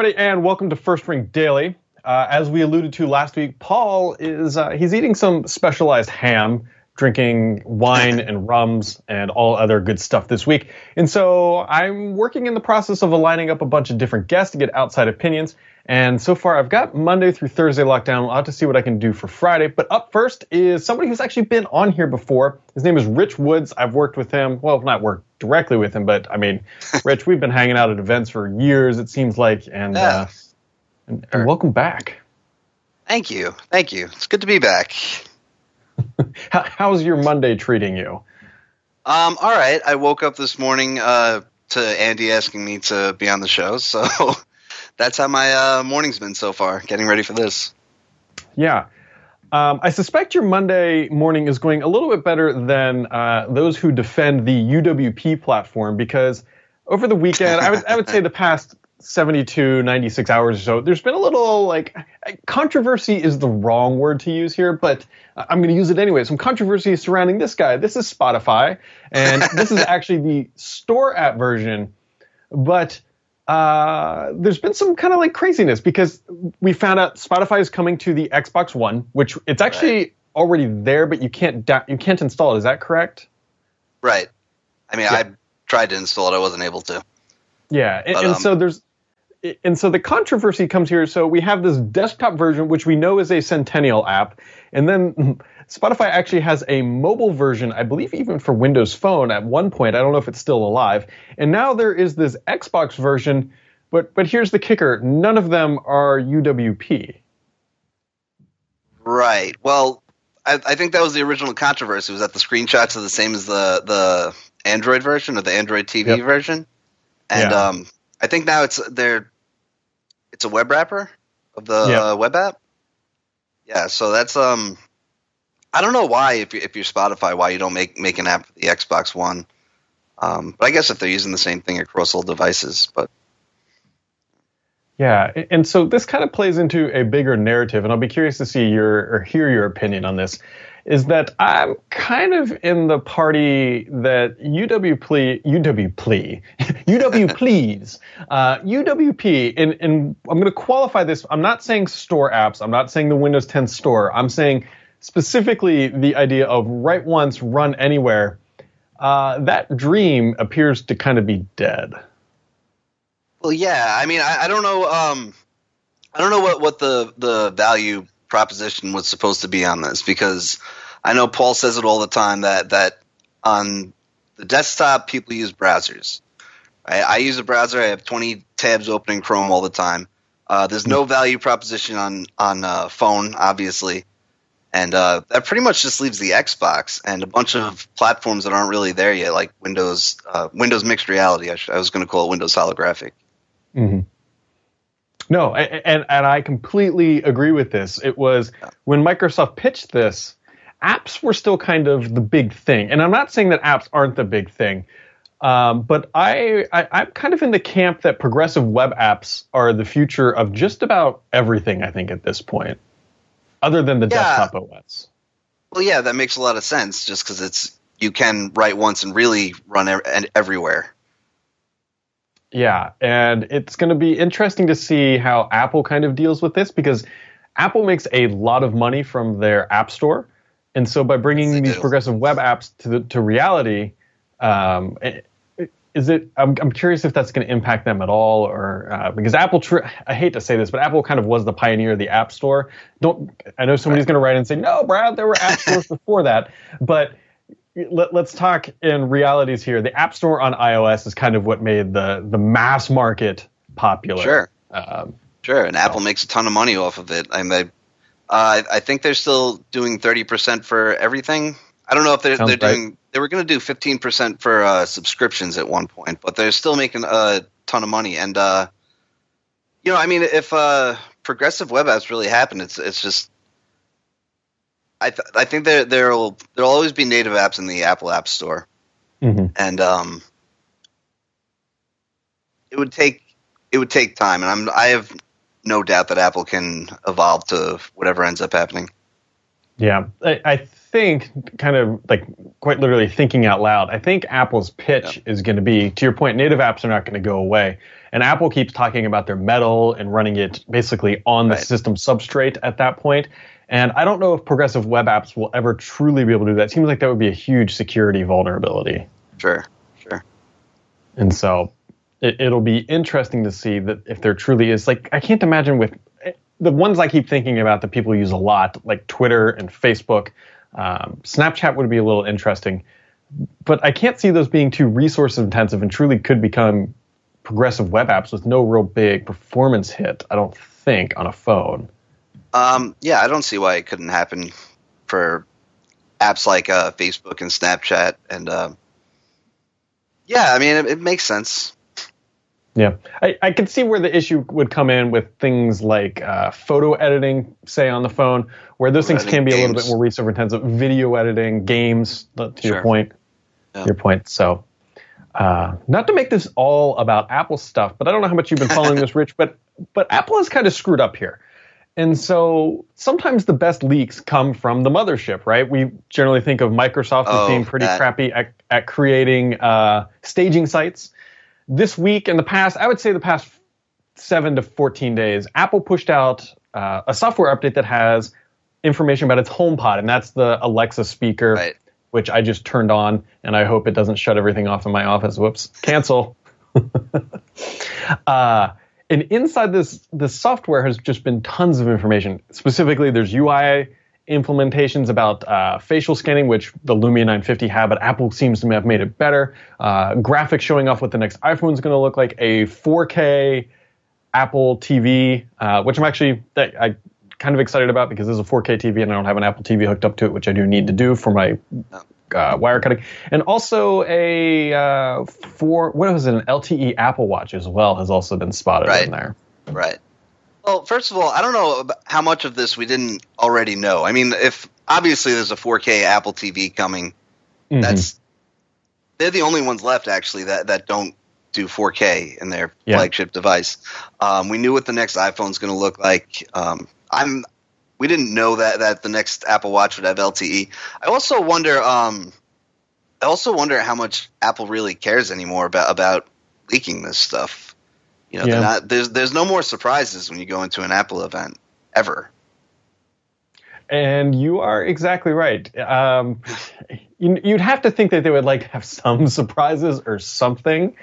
everybody, and welcome to First Ring Daily. Uh, as we alluded to last week, Paul is uh, he's eating some specialized ham, drinking wine and rums and all other good stuff this week. And so I'm working in the process of aligning up a bunch of different guests to get outside opinions. And so far, I've got Monday through Thursday lockdown. I'll have to see what I can do for Friday. But up first is somebody who's actually been on here before. His name is Rich Woods. I've worked with him. Well, not worked directly with him, but I mean, Rich, we've been hanging out at events for years, it seems like. And, yeah. uh, and, and welcome back. Thank you. Thank you. It's good to be back. How, how's your Monday treating you? Um, all right. I woke up this morning uh, to Andy asking me to be on the show, so that's how my uh, morning's been so far. Getting ready for this. Yeah. Um, I suspect your Monday morning is going a little bit better than uh, those who defend the UWP platform because over the weekend, I would I would say the past 72, 96 hours or so, there's been a little like controversy is the wrong word to use here, but I'm going to use it anyway. Some controversy surrounding this guy. This is Spotify, and this is actually the store app version, but uh, there's been some kind of like craziness because we found out Spotify is coming to the Xbox One, which it's actually right. already there, but you can't da- you can't install it. Is that correct? Right. I mean, yeah. I tried to install it, I wasn't able to. Yeah, and, but, um, and so there's and so the controversy comes here. So we have this desktop version, which we know is a Centennial app, and then Spotify actually has a mobile version, I believe, even for Windows Phone at one point. I don't know if it's still alive. And now there is this Xbox version, but but here's the kicker: none of them are UWP. Right. Well, I, I think that was the original controversy. Was that the screenshots are the same as the the Android version or the Android TV yep. version? And yeah. um, I think now it's they're it's a web wrapper of the yep. uh, web app. Yeah, so that's um, I don't know why if you if you're Spotify why you don't make make an app for the Xbox One. Um, but I guess if they're using the same thing across all devices, but yeah, and so this kind of plays into a bigger narrative, and I'll be curious to see your or hear your opinion on this is that I'm kind of in the party that UW plea, UW plea, UW please, uh, UWP, and, and I'm going to qualify this. I'm not saying store apps. I'm not saying the Windows 10 store. I'm saying specifically the idea of write once, run anywhere. Uh, that dream appears to kind of be dead. Well, yeah. I mean, I, I don't know. Um, I don't know what, what the, the value proposition was supposed to be on this because I know Paul says it all the time that that on the desktop people use browsers. I, I use a browser. I have 20 tabs open in Chrome all the time. Uh, there's no value proposition on on uh, phone, obviously, and uh, that pretty much just leaves the Xbox and a bunch of platforms that aren't really there yet, like Windows uh, Windows Mixed Reality. I, sh- I was going to call it Windows Holographic. Mm-hmm. No, and and I completely agree with this. It was when Microsoft pitched this, apps were still kind of the big thing, and I'm not saying that apps aren't the big thing, um, but I, I am kind of in the camp that progressive web apps are the future of just about everything. I think at this point, other than the yeah. desktop OS. Well, yeah, that makes a lot of sense. Just because it's you can write once and really run and everywhere. Yeah, and it's going to be interesting to see how Apple kind of deals with this because Apple makes a lot of money from their App Store, and so by bringing these do. progressive web apps to the, to reality, um, is it? I'm, I'm curious if that's going to impact them at all, or uh, because Apple, tr- I hate to say this, but Apple kind of was the pioneer of the App Store. Don't I know somebody's right. going to write and say, no, Brad, there were App stores before that, but let, us talk in realities here. The App Store on iOS is kind of what made the the mass market popular. Sure, um, sure. And so. Apple makes a ton of money off of it. I mean, uh, I think they're still doing thirty percent for everything. I don't know if they're Sounds they're right. doing. They were going to do fifteen percent for uh, subscriptions at one point, but they're still making a ton of money. And uh, you know, I mean, if uh, progressive web apps really happen, it's it's just I th- I think there there'll there'll always be native apps in the Apple App Store, mm-hmm. and um, it would take it would take time, and I'm I have no doubt that Apple can evolve to whatever ends up happening. Yeah, I, I think, kind of like quite literally thinking out loud, I think Apple's pitch yeah. is going to be, to your point, native apps are not going to go away. And Apple keeps talking about their metal and running it basically on the right. system substrate at that point. And I don't know if progressive web apps will ever truly be able to do that. It seems like that would be a huge security vulnerability. Sure, sure. And so it, it'll be interesting to see that if there truly is, like, I can't imagine with the ones I keep thinking about that people use a lot, like Twitter and Facebook. Um, Snapchat would be a little interesting, but I can't see those being too resource intensive and truly could become progressive web apps with no real big performance hit. I don't think on a phone. Um, yeah, I don't see why it couldn't happen for apps like uh, Facebook and Snapchat, and uh, yeah, I mean it, it, makes sense. Yeah, I, I can see where the issue would come in with things like uh, photo editing, say on the phone, where those things can be games. a little bit more resource intensive. Video editing, games, to sure. your point. Yeah. Your point. So, uh, not to make this all about Apple stuff, but I don't know how much you've been following this, Rich, but but Apple has kind of screwed up here. And so sometimes the best leaks come from the mothership, right? We generally think of Microsoft oh, as being pretty that. crappy at, at creating uh, staging sites. This week and the past, I would say the past seven to 14 days, Apple pushed out uh, a software update that has information about its HomePod, and that's the Alexa speaker, right. which I just turned on, and I hope it doesn't shut everything off in my office. Whoops, cancel. uh, and inside this this software has just been tons of information. Specifically, there's UI implementations about uh, facial scanning, which the Lumia 950 had, but Apple seems to have made it better. Uh, graphics showing off what the next iPhone is going to look like, a 4K Apple TV, uh, which I'm actually I kind of excited about because this is a 4K TV and I don't have an Apple TV hooked up to it, which I do need to do for my uh, wire cutting, and also a uh, for what was it, an LTE Apple Watch as well has also been spotted right. in there. Right. Well, first of all, I don't know how much of this we didn't already know. I mean, if obviously there's a 4K Apple TV coming, mm-hmm. that's they're the only ones left actually that that don't do 4K in their yeah. flagship device. Um, we knew what the next iPhone's going to look like. Um, I'm we didn't know that that the next Apple Watch would have LTE. I also wonder. Um, I also wonder how much Apple really cares anymore about about leaking this stuff. You know, yeah. not, there's there's no more surprises when you go into an Apple event ever. And you are exactly right. Um, you'd have to think that they would like have some surprises or something.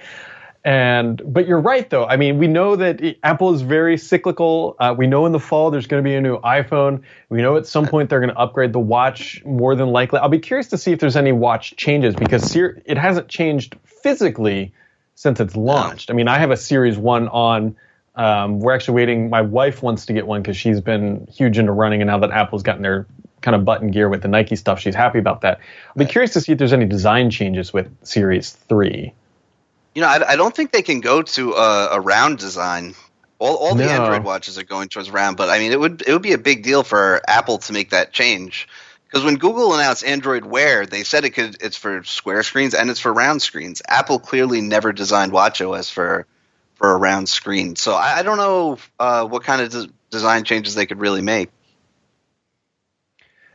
And but you're right though. I mean, we know that Apple is very cyclical. Uh, we know in the fall there's going to be a new iPhone. We know at some point they're going to upgrade the watch more than likely. I'll be curious to see if there's any watch changes because it hasn't changed physically since it's launched. I mean, I have a Series One on. Um, we're actually waiting. My wife wants to get one because she's been huge into running, and now that Apple's gotten their kind of button gear with the Nike stuff, she's happy about that. I'll be curious to see if there's any design changes with Series Three you know, I, I don't think they can go to a, a round design. All, all the no. Android watches are going towards round, but I mean, it would it would be a big deal for Apple to make that change. Because when Google announced Android Wear, they said it could it's for square screens and it's for round screens. Apple clearly never designed WatchOS for for a round screen, so I, I don't know uh, what kind of de- design changes they could really make.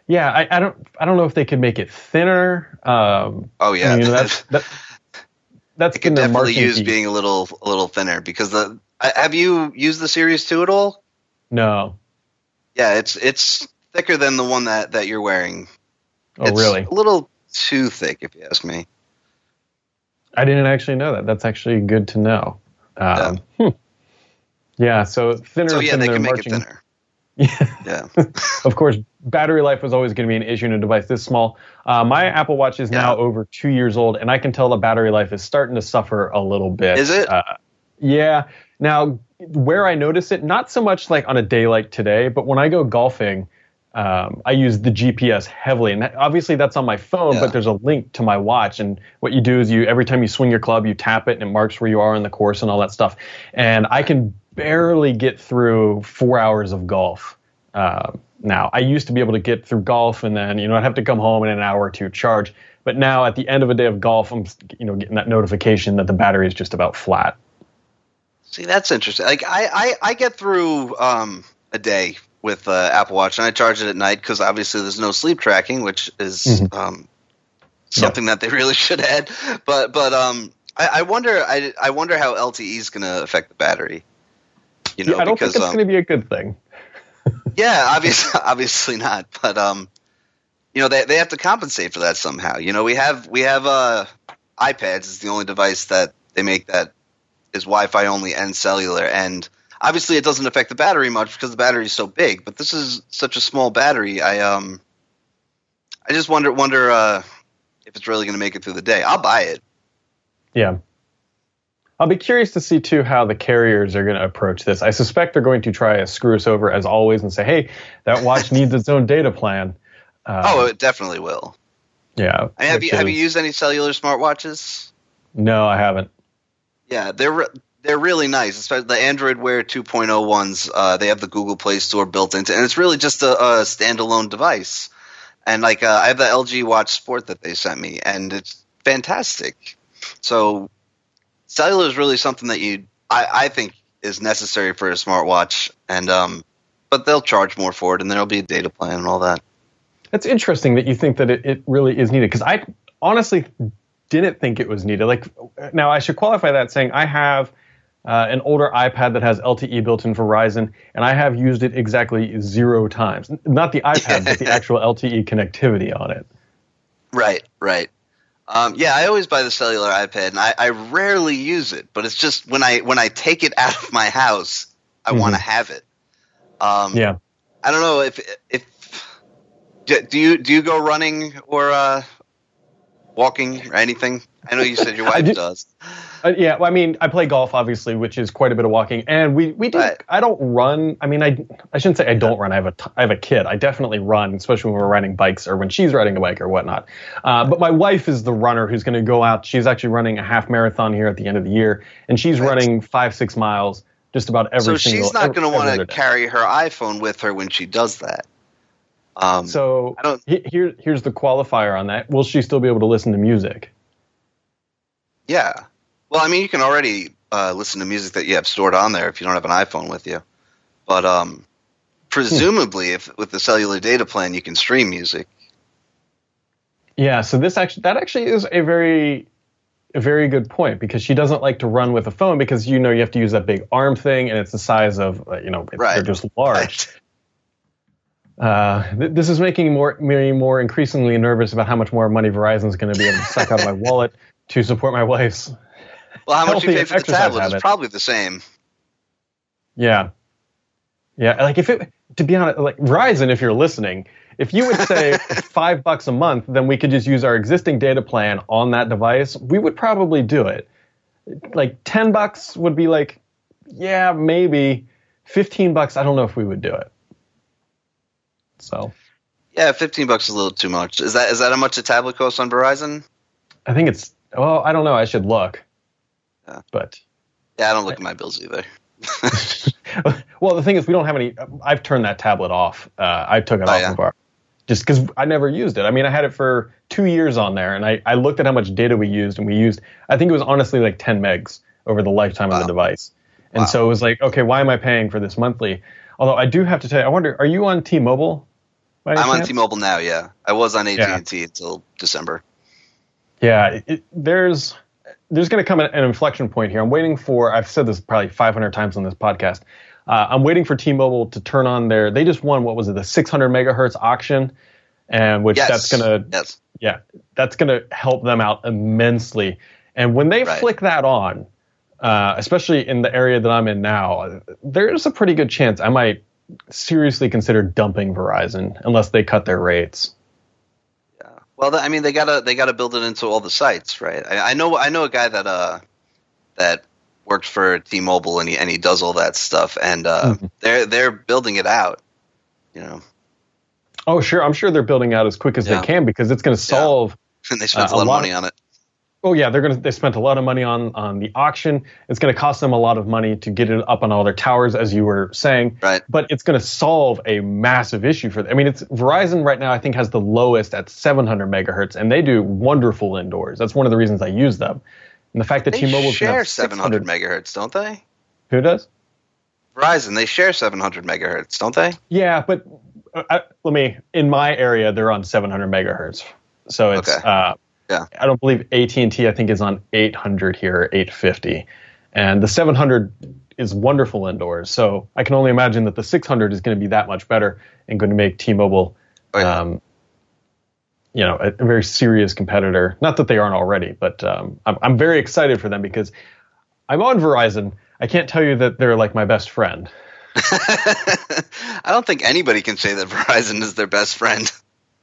Yeah, I, I, don't I don't know if they could make it thinner. Um, oh yeah, you know, that's, that, that's it could definitely use piece. being a little a little thinner because the have you used the Series Two at all? No. Yeah, it's it's thicker than the one that that you're wearing. Oh, it's really? A little too thick, if you ask me. I didn't actually know that. That's actually good to know. Um, yeah. Hmm. yeah. So thinner. So yeah, they can make it thinner. Yeah. yeah. of course, battery life was always going to be an issue in a device this small. Uh, my Apple Watch is yeah. now over two years old, and I can tell the battery life is starting to suffer a little bit. Is it? Uh, yeah. Now, where I notice it, not so much like on a day like today, but when I go golfing, um, I use the GPS heavily, and obviously that's on my phone. Yeah. But there's a link to my watch, and what you do is you every time you swing your club, you tap it, and it marks where you are on the course and all that stuff. And I can barely get through four hours of golf. Uh, now. I used to be able to get through golf and then, you know, I'd have to come home in an hour or two charge. But now at the end of a day of golf, I'm, you know, getting that notification that the battery is just about flat. See, that's interesting. Like I, I, I get through um, a day with uh, Apple Watch, and I charge it at night because obviously there's no sleep tracking, which is Mhm. um, something that they really should add. But but um, I, I wonder I, I wonder how LTE is going to affect the battery. You know, Yeah, I don't because think it's um, going to be a good thing. yeah, obviously obviously not. But um, you know they they have to compensate for that somehow. You know we have we have uh iPads is the only device that they make that is Wi-Fi only and cellular, and obviously it doesn't affect the battery much because the battery is so big. But this is such a small battery. I um, I just wonder wonder uh, if it's really going to make it through the day. I'll buy it. Yeah. I'll be curious to see too how the carriers are going to approach this. I suspect they're going to try to screw us over as always and say, "Hey, that watch needs its own data plan." Uh, oh, it definitely will. yeah. I mean, have you have you used any cellular smartwatches? No, I haven't. Yeah, they're re- they're really nice. Especially the Android Wear 2.0 ones. Uh, they have the Google Play Store built into, and it's really just a, a standalone device. And like, uh, I have the LG Watch Sport that they sent me, and it's fantastic. So, cellular is really something that you, I, I think, is necessary for a smartwatch. And um, but they'll charge more for it, and there'll be a data plan and all that. It's interesting that you think that it, it really is needed because I honestly didn't think it was needed. Like now, I should qualify that saying I have uh, an older iPad that has LTE built in Verizon, and I have used it exactly zero times. Not the iPad, but the actual LTE connectivity on it. Right, right. Um, yeah, I always buy the cellular iPad, and I, I rarely use it. But it's just when I when I take it out of my house, I Mhm. want to have it. Um, Yeah. I don't know if if do do you do you go running or uh, walking or anything? I know you said your wife do- does. Uh, yeah, well, I mean, I play golf, obviously, which is quite a bit of walking, and we we do. Right. I don't run. I mean, I I shouldn't say I don't run. I have a t- I have a kid. I definitely run, especially when we're riding bikes or when she's riding a bike or whatnot. Uh, but my wife is the runner who's going to go out. She's actually running a half marathon here at the end of the year, and she's running five six miles just about every So single. she's not going to want to carry her iPhone with her when she does that. Um, So I don't- he- here here's the qualifier on that. Will she still be able to listen to music? Yeah. Well, I mean, you can already uh, listen to music that you have stored on there if you don't have an iPhone with you. But um, presumably, if with the cellular data plan, you can stream music. Yeah, so this actually that actually is a very a very good point because she doesn't like to run with a phone because you know you have to use that big arm thing and it's the size of uh, you know Right. they're just large. Uh, th- this is making more me more increasingly nervous about how much more money Verizon is going to be able to suck out of my wallet to support my wife's. Well, how much you pay for the tablet is probably the same. Yeah, yeah. Like if it to be honest, like Verizon, if you're listening, if you would say five bucks a month, then we could just use our existing data plan on that device. We would probably do it. Like ten bucks would be like, yeah, maybe. Fifteen bucks, I don't know if we would do it. So Yeah, fifteen bucks is a little too much. Is that is that how much a tablet costs on Verizon? I think it's. Well, I don't know. I should look. Yeah. But Yeah, I don't look at my bills either. well, the thing is, we don't have any. I've turned that tablet off. Uh, I took it Oh, off yeah? of our, just because I never used it. I mean, I had it for two years on there, and I, I looked at how much data we used, and we used. I think it was honestly like 10 megs over the lifetime of the device. And Wow. so it was like, okay, why am I paying for this monthly? Although I do have to tell you, I wonder, are you on T-Mobile? I'm on? T-Mobile now. Yeah, I was on AT and T until December. Yeah, it, there's there's going to come an, an inflection point here. I'm waiting for. I've said this probably 500 times on this podcast. Uh, I'm waiting for T-Mobile to turn on their. They just won what was it, the 600 megahertz auction, and which Yes, that's gonna yes. yeah that's gonna help them out immensely. And when they Right. flick that on, uh, especially in the area that I'm in now, there's a pretty good chance I might seriously consider dumping Verizon unless they cut their rates. Yeah. Well, I mean, they gotta they gotta build it into all the sites, right? I, I know I know a guy that uh that works for T-Mobile and he and he does all that stuff, and uh, Mhm. they're they're building it out. You know, Oh, sure. I'm sure they're building out as quick as Yeah. they can because it's going to solve. and they spent Uh, a lot of money on it. Oh yeah, they're going to. They spent a lot of money on on the auction. It's going to cost them a lot of money to get it up on all their towers, as you were saying. Right. But it's going to solve a massive issue for them. I mean, it's Verizon right now. I think has the lowest at 700 megahertz, and they do wonderful indoors. That's one of the reasons I use them. And the fact that They T-Mobile share 700 megahertz, don't they? Who does? Verizon. They share 700 megahertz, don't they? Yeah, but uh, I, let me. In my area, they're on 700 megahertz, so it's. Okay. Uh, Yeah. I don't believe AT and T. I think is on 800 here, 850, and the 700 is wonderful indoors. So I can only imagine that the 600 is going to be that much better and going to make T-Mobile, Oh, yeah. um, you know, a, a very serious competitor. Not that they aren't already, but um, I'm, I'm very excited for them because I'm on Verizon. I can't tell you that they're like my best friend. I don't think anybody can say that Verizon is their best friend.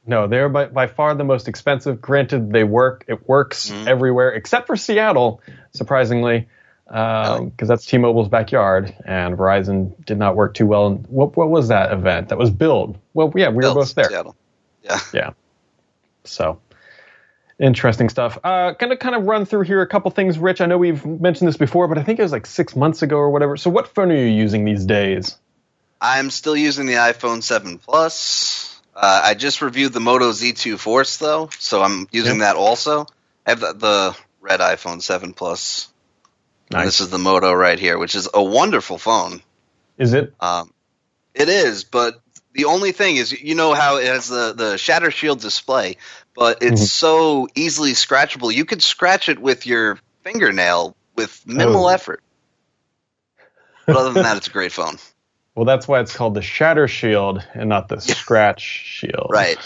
No, they're by, by far the most expensive. Granted, they work. It works Mhm. everywhere except for Seattle, surprisingly, because that's T-Mobile's backyard, and Verizon did not work too well. What what was that event? That was Build. Well, yeah, we were both there. Seattle. Yeah. Yeah. So interesting stuff. Uh, gonna kind of run through here a couple things, Rich. I know we've mentioned this before, but I think it was like six months ago or whatever. So, what phone are you using these days? I'm still using the iPhone 7 Plus. Uh, I just reviewed the Moto Z2 Force though, so I'm using Yep. that also. I have the, the red iPhone 7 Plus. And This is the Moto right here, which is a wonderful phone. Is it? Um, it is, but the only thing is, you know how it has the, the Shatter Shield display, but it's Mhm. so easily scratchable. You could scratch it with your fingernail with minimal Oh. effort. But other than that, it's a great phone. Well, that's why it's called the Shatter Shield and not the Scratch Shield. Right.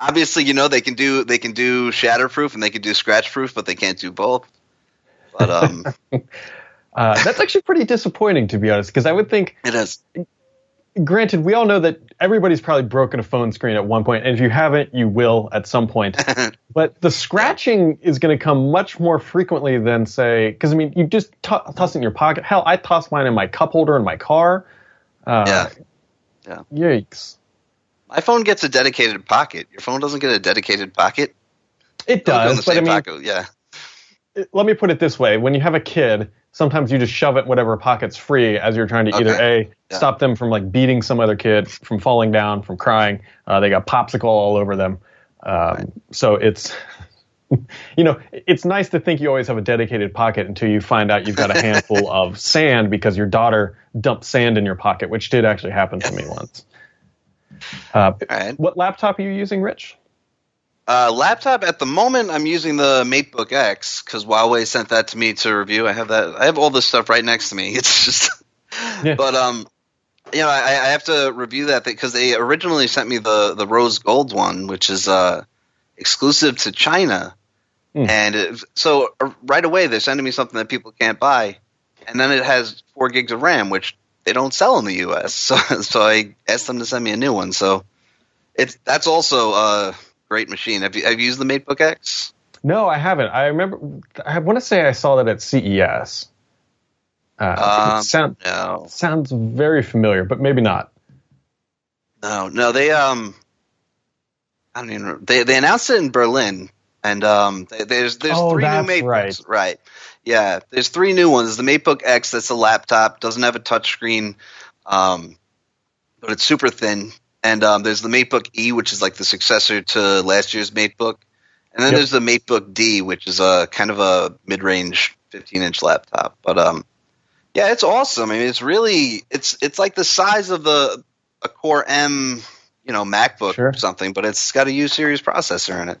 Obviously, you know they can do they can do shatterproof and they can do scratch proof, but they can't do both. But um, Uh, that's actually pretty disappointing, to be honest, because I would think, it is. granted, we all know that everybody's probably broken a phone screen at one point, and if you haven't, you will at some point. But the scratching is going to come much more frequently than, say, because I mean, you just to- toss it in your pocket. Hell, I toss mine in my cup holder in my car. Uh, Yeah. Yeah. Yikes. My phone gets a dedicated pocket. Your phone doesn't get a dedicated pocket. It They go in does, but I mean, pocket. Yeah. it- let me put it this way: when you have a kid, sometimes you just shove it in whatever pocket's free as you're trying to either a Yeah. stop them from like beating some other kid, from falling down, from crying. Uh, they got popsicle all over them, um, so it's. You know, it's nice to think you always have a dedicated pocket until you find out you've got a handful of sand because your daughter dumped sand in your pocket, which did actually happen to me once. Uh, right. what laptop are you using, Rich? Uh, laptop at the moment, I'm using the MateBook X because Huawei sent that to me to review. I have that. I have all this stuff right next to me. It's just, Yeah. but um, you know, I, I have to review that because they originally sent me the the rose gold one, which is uh exclusive to China, Hmm. and so uh, right away they're sending me something that people can't buy, and then it has four gigs of RAM, which they don't sell in the U.S. So so I asked them to send me a new one. So it's that's also a great machine. Have you have you used the MateBook X? No, I haven't. I remember. I want to say I saw that at CES. Uh, Um, it sound, No, sounds very familiar, but maybe not. no, no. They um, I don't even. They they announced it in Berlin, and um, there's there's Oh, three new MateBooks. Right. Yeah, there's three new ones. The MateBook X, that's a laptop, doesn't have a touchscreen, um, but it's super thin. And um, there's the MateBook E, which is like the successor to last year's MateBook. And then Yep. there's the MateBook D, which is a kind of a mid-range 15-inch laptop. But um, yeah, it's awesome. I mean, it's really it's it's like the size of the a Core M, you know, MacBook Sure. or something, but it's got a U series processor in it.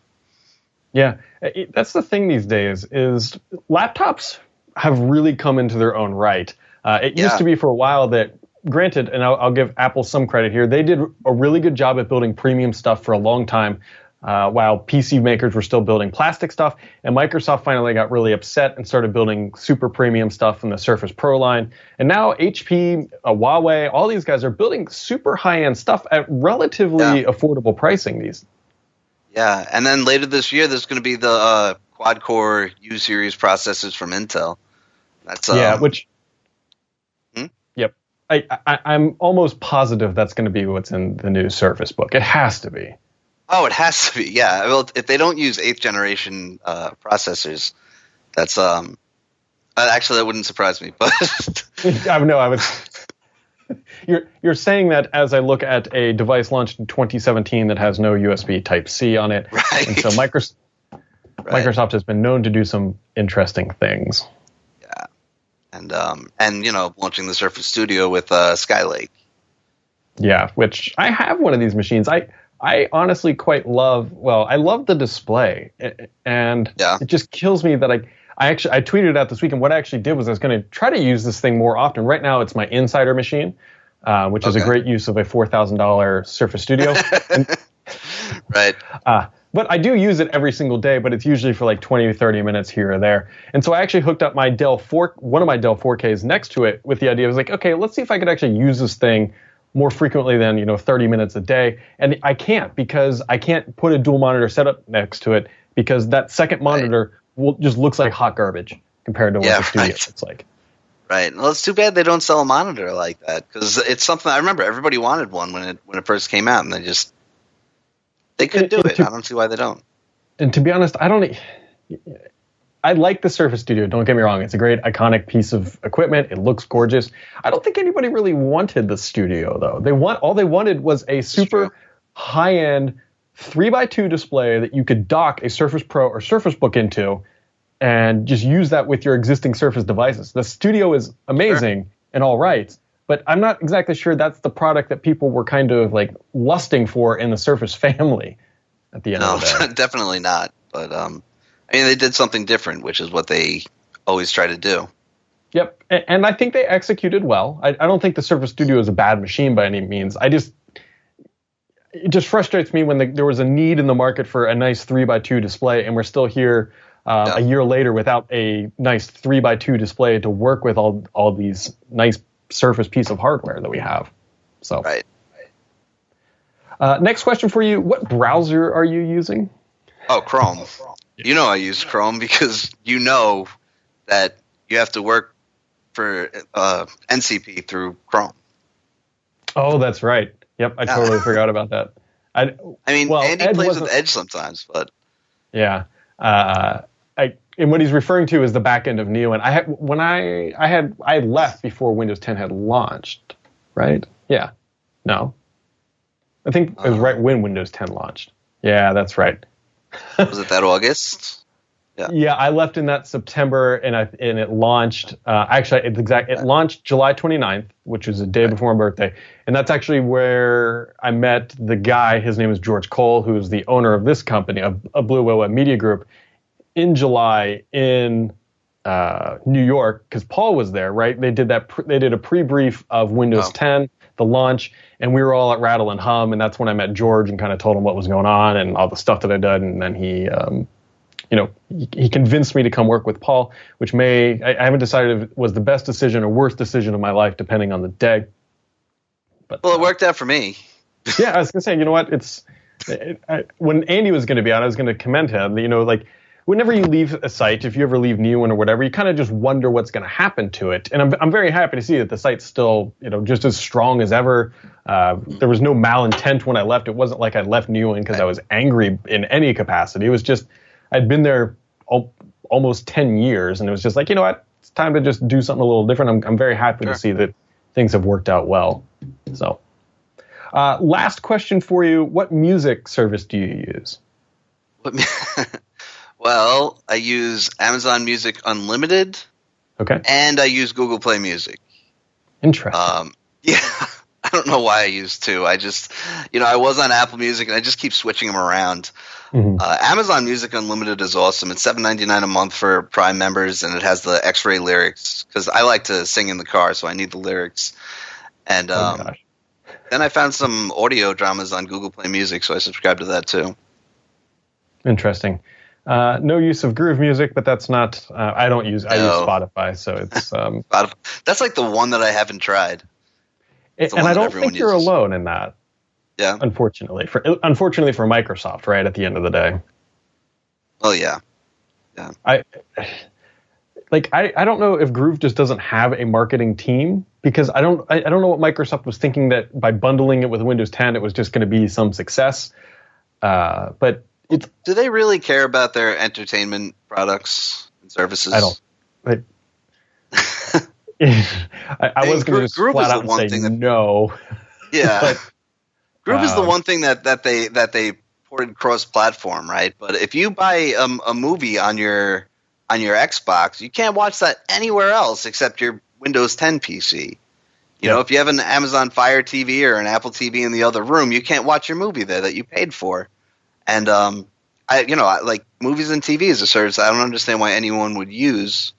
Yeah, it- that's the thing these days is laptops have really come into their own right. Uh, it used to be for a while that, granted, and I'll, I'll give Apple some credit here, they did a really good job at building premium stuff for a long time. Uh, while PC makers were still building plastic stuff, and Microsoft finally got really upset and started building super premium stuff in the Surface Pro line. And now HP, uh, Huawei, all these guys are building super high end stuff at relatively Yeah. affordable pricing. These Yeah, and then later this year, there's going to be the uh, quad core U series processors from Intel. That's um, yeah, which. Hmm? Yep, I, I I'm almost positive that's going to be what's in the new Surface Book. It has to be. oh, it has to be. Yeah, well, if they don't use eighth generation uh, processors, that's um, uh, actually that wouldn't surprise me. But I know I was. You're you're saying that as I look at a device launched in 2017 that has no USB Type C on it, Right. and so Microsoft Right. Microsoft has been known to do some interesting things. Yeah, and um, and you know launching the Surface Studio with uh, Skylake. Yeah, which I have one of these machines. I I honestly quite love. Well, I love the display, and yeah. it just kills me that I. I actually I tweeted it out this week, and what I actually did was I was going to try to use this thing more often. Right now, it's my insider machine, uh, which okay. is a great use of a four thousand dollar Surface Studio. and, right. Uh, but I do use it every single day, but it's usually for like 20 or 30 minutes here or there. And so I actually hooked up my Dell 4, one of my Dell 4Ks next to it with the idea I was like, okay, let's see if I could actually use this thing more frequently than, you know, 30 minutes a day. And I can't because I can't put a dual monitor setup next to it because that second monitor just looks like hot garbage compared to what yeah, the studio right. looks like. Right. Well, it's too bad they don't sell a monitor like that because it's something I remember everybody wanted one when it when it first came out, and they just they could do it. I don't see why they don't. And to be honest, I don't. I like the Surface Studio. Don't get me wrong; it's a great, iconic piece of equipment. It looks gorgeous. I don't think anybody really wanted the Studio though. They want all they wanted was a super high-end three by two display that you could dock a Surface Pro or Surface Book into, and just use that with your existing Surface devices. The Studio is amazing sure. and all right, but I'm not exactly sure that's the product that people were kind of like lusting for in the Surface family at the end no, of the day. definitely not. But um, I mean, they did something different, which is what they always try to do. Yep, and I think they executed well. I, I don't think the Surface Studio is a bad machine by any means. I just it just frustrates me when the, there was a need in the market for a nice three by two display, and we're still here uh, yeah. a year later without a nice three by two display to work with all all these nice Surface piece of hardware that we have. So, right. Uh, next question for you: What browser are you using? Oh, Chrome. You know I use Chrome because you know that you have to work for uh, NCP through Chrome. Oh, that's right. Yep, I totally forgot about that. I, I mean, well, Andy Ed plays with Edge sometimes, but yeah. Uh, I and what he's referring to is the back end of Neo. And I had when I I had I had left before Windows 10 had launched, right? Yeah. No. I think it was uh, right when Windows 10 launched. Yeah, that's right. was it that August? Yeah. yeah, I left in that September, and I and it launched. Uh, actually, it's exact. It launched July 29th, which was the day before my birthday, and that's actually where I met the guy. His name is George Cole, who's the owner of this company, a, a Blue Whale Media Group, in July in uh, New York because Paul was there. Right? They did that. Pre- they did a pre-brief of Windows 10, the launch, and we were all at Rattle and Hum, and that's when I met George and kind of told him what was going on and all the stuff that I'd done, and then he. Um, you know, he, convinced me to come work with Paul, which may I, I, haven't decided if it was the best decision or worst decision of my life, depending on the day. But well, it worked out for me. yeah, I was gonna say, you know what? It's it, I, when Andy was going to be on, I was going to commend him. You know, like whenever you leave a site, if you ever leave Neowin or whatever, you kind of just wonder what's going to happen to it. And I'm, I'm very happy to see that the site's still, you know, just as strong as ever. Uh, there was no malintent when I left. It wasn't like I left Neowin because I was angry in any capacity. It was just I'd been there al- almost 10 years, and it was just like, you know what? It's time to just do something a little different. I'm, I'm very happy sure. to see that things have worked out well. So, uh, last question for you What music service do you use? well, I use Amazon Music Unlimited. Okay. And I use Google Play Music. Interesting. Um, yeah. I don't know why I use two. I just, you know, I was on Apple Music and I just keep switching them around. Mm-hmm. Uh, Amazon Music Unlimited is awesome. It's seven ninety nine a month for Prime members, and it has the X ray lyrics because I like to sing in the car, so I need the lyrics. And oh um, oh then I found some audio dramas on Google Play Music, so I subscribed to that too. Interesting. Uh, no use of Groove Music, but that's not. Uh, I don't use. I use Spotify, so it's. Um, Spotify. That's like the one that I haven't tried. And I don't think you're uses. alone in that. Yeah. Unfortunately for unfortunately for Microsoft, right at the end of the day. Oh yeah. Yeah. I like I, I don't know if Groove just doesn't have a marketing team because I don't I, I don't know what Microsoft was thinking that by bundling it with Windows 10 it was just going to be some success. Uh, but it's do they really care about their entertainment products and services? I don't. I, I, I was going to just flat out and say that, no. Yeah. but Groove is the um, one thing that, that they that they ported cross platform, right? But if you buy um, a movie on your on your Xbox, you can't watch that anywhere else except your Windows 10 PC. You know, if you have an Amazon Fire TV or an Apple TV in the other room, you can't watch your movie there that you paid for. And um, I, you know, I, like movies and TV is a service I don't understand why anyone would use,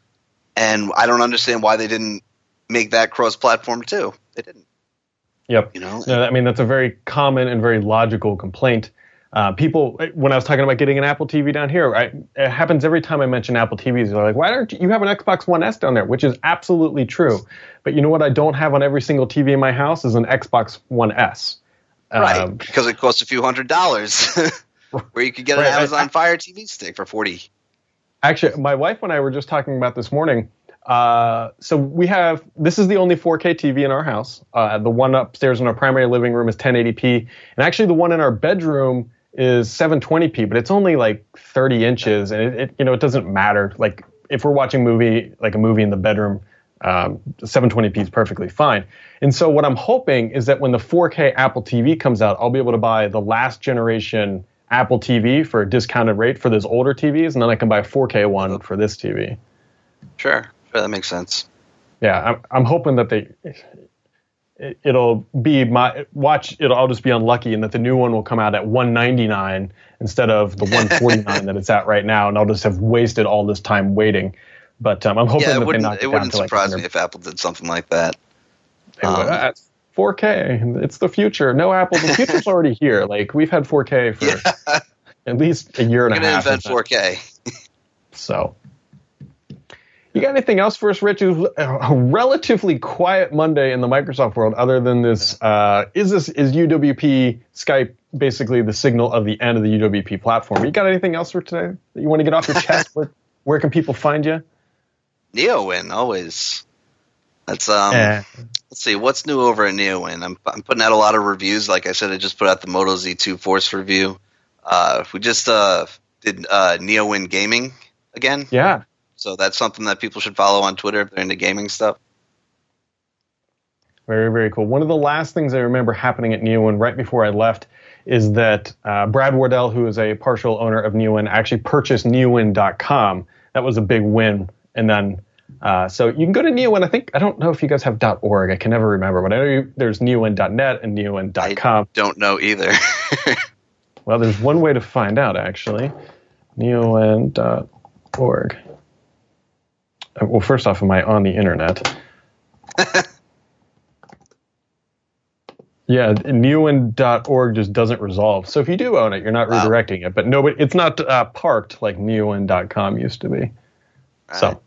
and I don't understand why they didn't make that cross-platform too. They didn't. Yep. You know, No, I mean that's a very common and very logical complaint. Uh, people, when I was talking about getting an Apple TV down here, I, it happens every time I mention Apple TVs. They're like, "Why don't you, you have an Xbox One S down there?" Which is absolutely true. But you know what? I don't have on every single TV in my house is an Xbox One S. right? Um, because it costs a few hundred dollars, where you could get an Right, I- Amazon I- Fire TV stick for forty. Actually, my wife and I were just talking about this morning. Uh, so we have this is the only 4K TV in our house. Uh, the one upstairs in our primary living room is 1080p, and actually the one in our bedroom is 720p, but it's only like 30 inches, and it, it you know it doesn't matter. Like if we're watching movie like a movie in the bedroom, um, 720p is perfectly fine. And so what I'm hoping is that when the 4K Apple TV comes out, I'll be able to buy the last generation Apple TV for a discounted rate for those older TVs, and then I can buy a 4K one for this TV. Sure, sure, that makes sense. Yeah, I'm, I'm hoping that they it, it'll be my watch. It'll I'll just be unlucky, and that the new one will come out at 199 instead of the 149 that it's at right now, and I'll just have wasted all this time waiting. But um, I'm hoping Yeah, that it they wouldn't. knock It it, down wouldn't to like surprise 100 me if Apple did something like that. They would. Um, it's 4K. It's the future. No Apple. The future's already here. Like we've had 4K for Yeah, at least a year and a half. invent 4K. So, you got anything else for us, Rich? It was a relatively quiet Monday in the Microsoft world, other than this. Uh, is this is UWP Skype basically the signal of the end of the UWP platform? You got anything else for today that you want to get off your chest? where, where can people find you? Neowin always. That's um. Eh. Let's see what's new over at Neowin. I'm I'm putting out a lot of reviews. Like I said, I just put out the Moto Z2 Force review. Uh, we just uh did uh Neowin Gaming again. Yeah, So that's something that people should follow on Twitter if they're into gaming stuff. Very, very cool. One of the last things I remember happening at Neowin right before I left is that uh, Brad Wardell, who is a partial owner of Neowin, actually purchased Neowin.com. That was a big win. And then, uh, so you can go to Neowin. I think, I don't know if you guys have .org. I can never remember, but I know you, there's Neowin.net and Neowin.com. Don't know either. Well, there's one way to find out, actually. Neowin.org. Uh, Well, first off, am I on the internet? yeah, neowin.org just doesn't resolve. So if you do own it, you're not Wow. redirecting it. But nobody, it's not uh, parked like neowin.com used to be. So,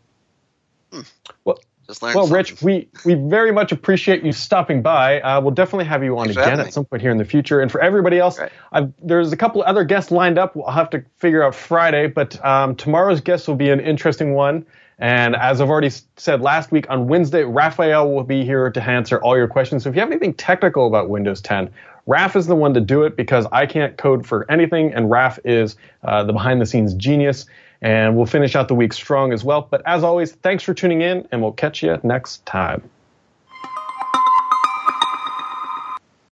well, just well, something. Rich, we, we very much appreciate you stopping by. Uh, we'll definitely have you on Thanks again at some point here in the future. And for everybody else, Right. I've, there's a couple other guests lined up. I'll have to figure out Friday, but um, tomorrow's guest will be an interesting one. And as I've already said last week, on Wednesday, Rafael will be here to answer all your questions. So if you have anything technical about Windows 10, Raf is the one to do it because I can't code for anything, and Raf is uh, the behind the scenes genius. And we'll finish out the week strong as well. But as always, thanks for tuning in, and we'll catch you next time.